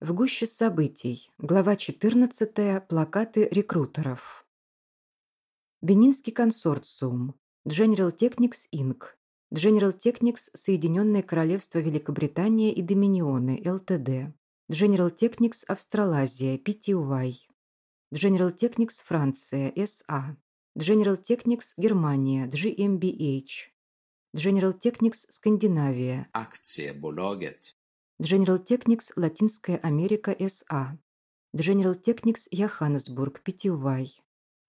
В гуще событий. Глава 14. Плакаты рекрутеров. Бенинский консорциум. General Technics Inc. General Technics Соединенное Королевство Великобритания и Доминионы ЛТД. General Technics Австралазия PTY. General Technics Франция SA. General Technics Германия GmbH. General Technics Скандинавия. Aktiebolaget. General Technics Латинская Америка СА. General Technics Йоханнесбург PTY.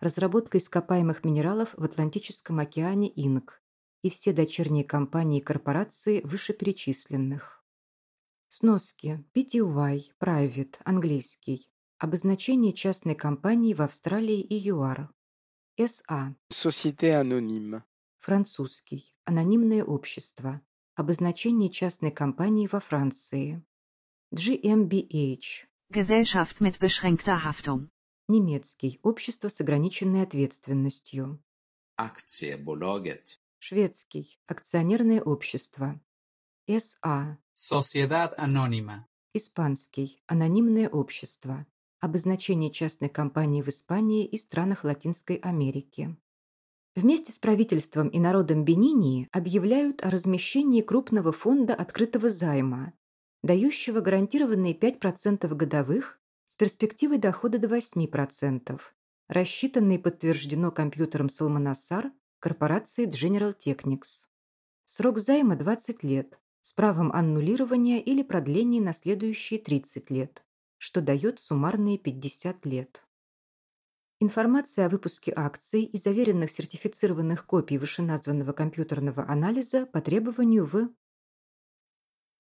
Разработка ископаемых минералов в Атлантическом океане Инк и все дочерние компании и корпорации вышеперечисленных. Сноски. PTY. Private. Английский. Обозначение частной компании в Австралии и ЮАР. СА. Société anonyme. Французский. Анонимное общество. Обозначение частной компании во Франции. GmbH. Gesellschaft mit beschränkter Haftung. Немецкий. Общество с ограниченной ответственностью. Aktiebolaget. Шведский. Акционерное общество. СА. Sociedad Anónima. Испанский. Анонимное общество. Обозначение частной компании в Испании и странах Латинской Америки. Вместе с правительством и народом Бенинии объявляют о размещении крупного фонда открытого займа, дающего гарантированные 5% годовых с перспективой дохода до 8%, рассчитанный и подтверждено компьютером Салманасар корпорации General Technics. Срок займа 20 лет, с правом аннулирования или продления на следующие 30 лет, что дает суммарные 50 лет. Информация о выпуске акций и заверенных сертифицированных копий вышеназванного компьютерного анализа по требованию в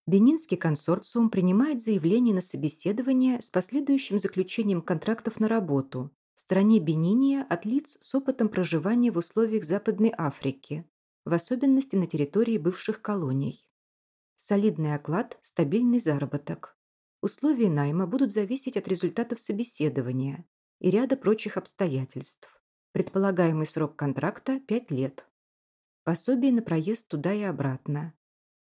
Бенинский консорциум принимает заявление на собеседование с последующим заключением контрактов на работу в стране Бениния от лиц с опытом проживания в условиях Западной Африки, в особенности на территории бывших колоний. Солидный оклад, стабильный заработок. Условия найма будут зависеть от результатов собеседования и ряда прочих обстоятельств. Предполагаемый срок контракта – 5 лет. Пособие на проезд туда и обратно.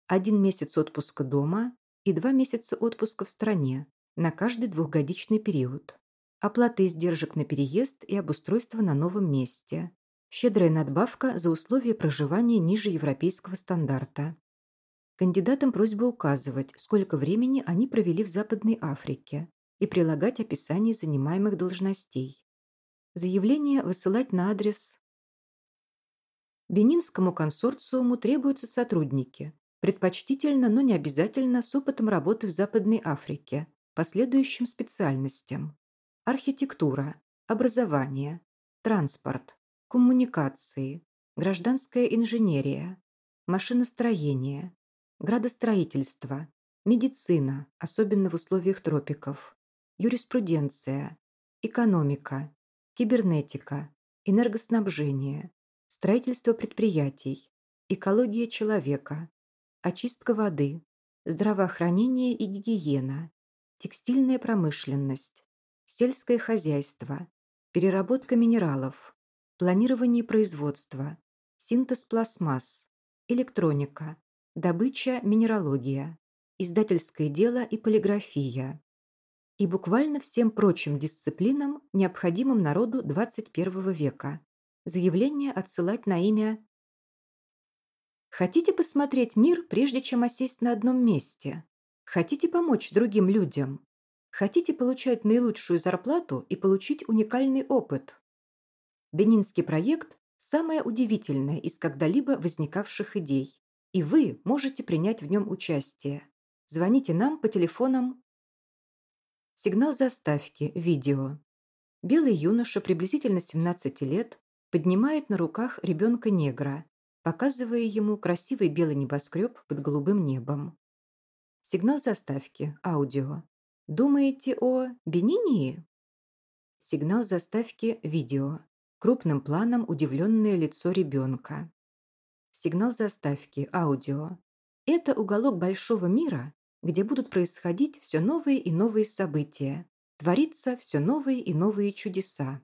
Один месяц отпуска дома и два месяца отпуска в стране на каждый двухгодичный период. Оплата издержек на переезд и обустройство на новом месте. Щедрая надбавка за условия проживания ниже европейского стандарта. Кандидатам просьба указывать, сколько времени они провели в Западной Африке и прилагать описание занимаемых должностей. Заявление высылать на адрес Бенинскому консорциуму требуются сотрудники, предпочтительно, но не обязательно, с опытом работы в Западной Африке, по следующим специальностям. Архитектура, образование, транспорт, коммуникации, гражданская инженерия, машиностроение, градостроительство, медицина, особенно в условиях тропиков, юриспруденция, экономика, кибернетика, энергоснабжение, строительство предприятий, экология человека, очистка воды, здравоохранение и гигиена, текстильная промышленность, сельское хозяйство, переработка минералов, планирование производства, синтез пластмасс, электроника, добыча, минералогия, издательское дело и полиграфия. И буквально всем прочим дисциплинам, необходимым народу 21 века. Заявление отсылать на имя Хотите посмотреть мир, прежде чем осесть на одном месте? Хотите помочь другим людям? Хотите получать наилучшую зарплату и получить уникальный опыт? Бенинский проект – самое удивительное из когда-либо возникавших идей и вы можете принять в нем участие. Звоните нам по телефонам. Сигнал заставки. Видео. Белый юноша, приблизительно 17 лет, поднимает на руках ребенка-негра, показывая ему красивый белый небоскреб под голубым небом. Сигнал заставки. Аудио. Думаете о Бенинии? Сигнал заставки. Видео. Крупным планом удивленное лицо ребенка. Сигнал заставки, аудио. Это уголок большого мира, где будут происходить все новые и новые события, твориться все новые и новые чудеса.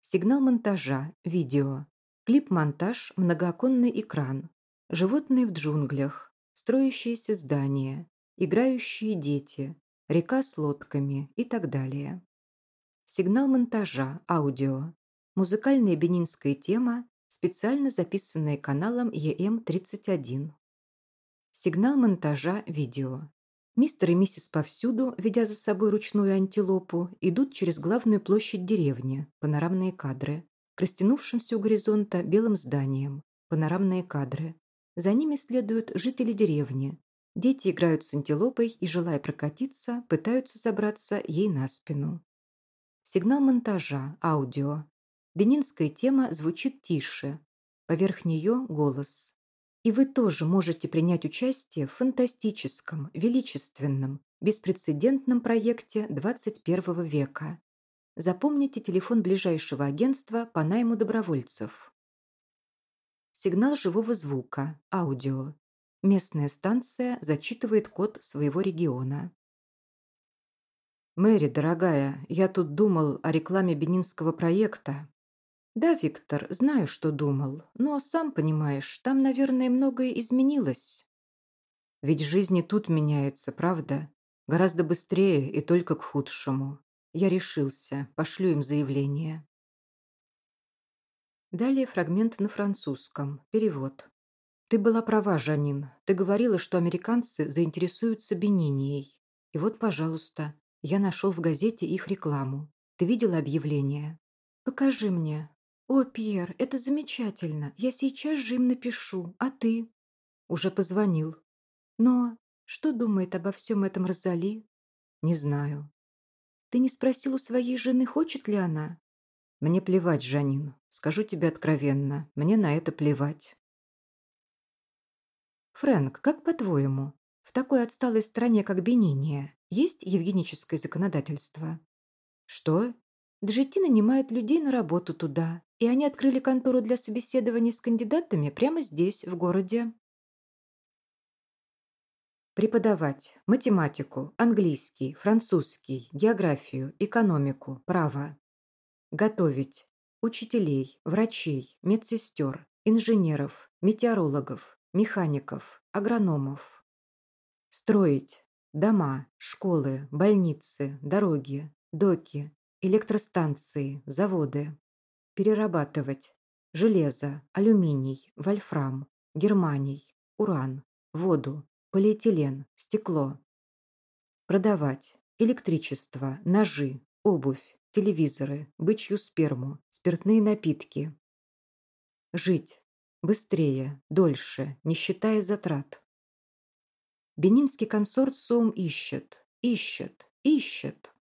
Сигнал монтажа, видео. Клип-монтаж, многооконный экран. Животные в джунглях, строящиеся здания, играющие дети, река с лодками и так далее. Сигнал монтажа, аудио, музыкальная бенинская тема, специально записанная каналом ЕМ-31. Сигнал монтажа, видео. Мистер и миссис повсюду, ведя за собой ручную антилопу, идут через главную площадь деревни, панорамные кадры, к растянувшимся у горизонта белым зданиям, панорамные кадры. За ними следуют жители деревни. Дети играют с антилопой и, желая прокатиться, пытаются забраться ей на спину. Сигнал монтажа, аудио. Бенинская тема звучит тише. Поверх нее голос. И вы тоже можете принять участие в фантастическом, величественном, беспрецедентном проекте 21 века. Запомните телефон ближайшего агентства по найму добровольцев. Сигнал живого звука, аудио. Местная станция зачитывает код своего региона. «Мэри, дорогая, я тут думал о рекламе бенинского проекта. «Да, Виктор, знаю, что думал, но, сам понимаешь, там, наверное, многое изменилось». «Ведь жизнь и тут меняется, правда? Гораздо быстрее и только к худшему. Я решился, пошлю им заявление». Далее фрагмент на французском. Перевод. «Ты была права, Жанин. Ты говорила, что американцы заинтересуются Бенинией. И вот, пожалуйста, я нашел в газете их рекламу. Ты видела объявление?» «Покажи мне», «О, Пьер, это замечательно. Я сейчас же им напишу. А ты?» «Уже позвонил». «Но что думает обо всем этом Розали?» «Не знаю». «Ты не спросил у своей жены, хочет ли она?» «Мне плевать, Жанин. Скажу тебе откровенно. Мне на это плевать». «Фрэнк, как по-твоему, в такой отсталой стране, как Бениния, есть евгеническое законодательство?» «Что?» Джетти нанимает людей на работу туда, и они открыли контору для собеседований с кандидатами прямо здесь, в городе. Преподавать математику, английский, французский, географию, экономику, право. Готовить учителей, врачей, медсестер, инженеров, метеорологов, механиков, агрономов. Строить дома, школы, больницы, дороги, доки, электростанции, заводы. Перерабатывать железо, алюминий, вольфрам, германий, уран, воду, полиэтилен, стекло. Продавать электричество, ножи, обувь, телевизоры, бычью сперму, спиртные напитки. Жить быстрее, дольше, не считая затрат. Бенинский консорциум ищет, ищет, ищет.